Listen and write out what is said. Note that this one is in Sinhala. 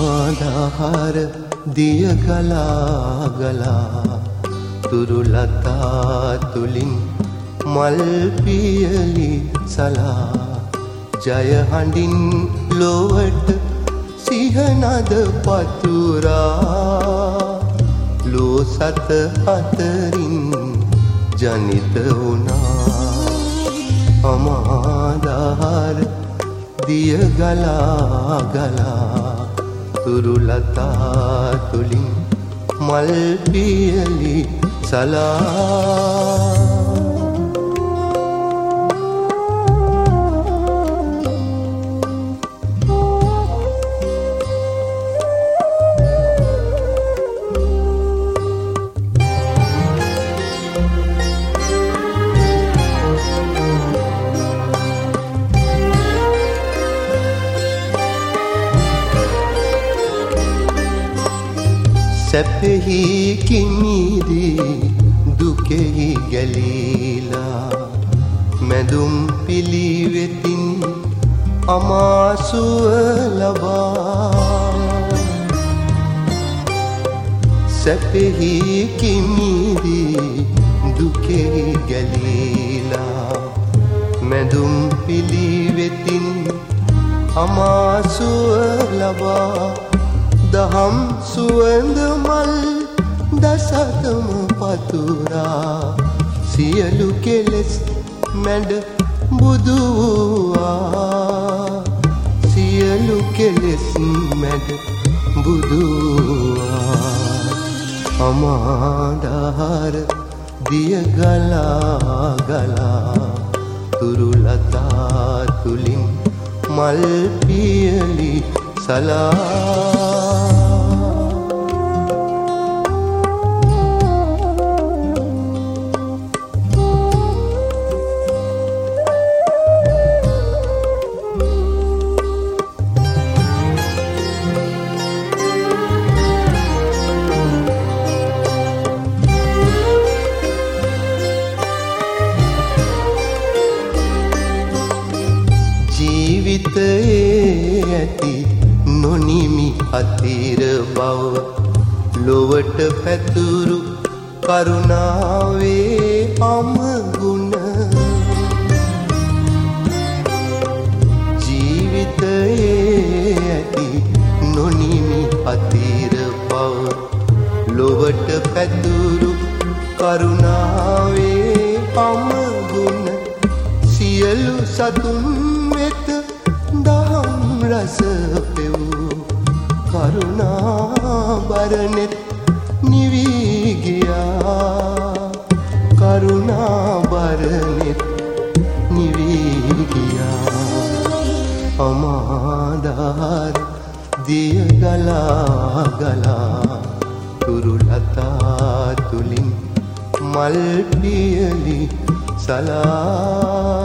අමාදහර දිය ගලා ගලා තුරුලතා තුලින් මල් පියලි සලා. ජය හඬින් ලොවට සිහනද පතුරා. ලෝ සත අතරින් ජනිත වුණා. අමාදාර දිය ගලා ගලා තුරුලතා තුලින් මල් පියලි සලා සැපෙහි කිමිදී දුකෙහි ගැලීලා. මැදුම් පිළිවෙතින් අමාසුව ලබා. සැපෙහි කිමිදී දුකෙහි ගැලීලා. මැදුම් පිළිවෙතින් අමාසුව ලබා. දහම් සුවඳ මල් දසතම පතුරා. සියලු කෙලෙස් මැඩ බුදුවා සියලු කෙලෙස් මැඩ බුදුවා අමාදාර දිය ගලා ගලා. තුරුලතා තුලින් මල් පියලි සලා ඇති නොනිමි අතීර බව. ලොවට පැතුරු කරුණාවේ අමගුණ. ජීවිතයේ ඇති නොනිමි අතීර බව. ලොවට පැතුරු කරුණාවේ අමගුණ. සියලු සතුන් වෙත දහම් රස පෙවූ කරුණා බරනෙත් නිවී ගියා. කරුණා බරනෙත් නිවී ගියා. අමාදාර දිය ගලා ගලා තුරුලතා තුලින් මල් පියලි සලා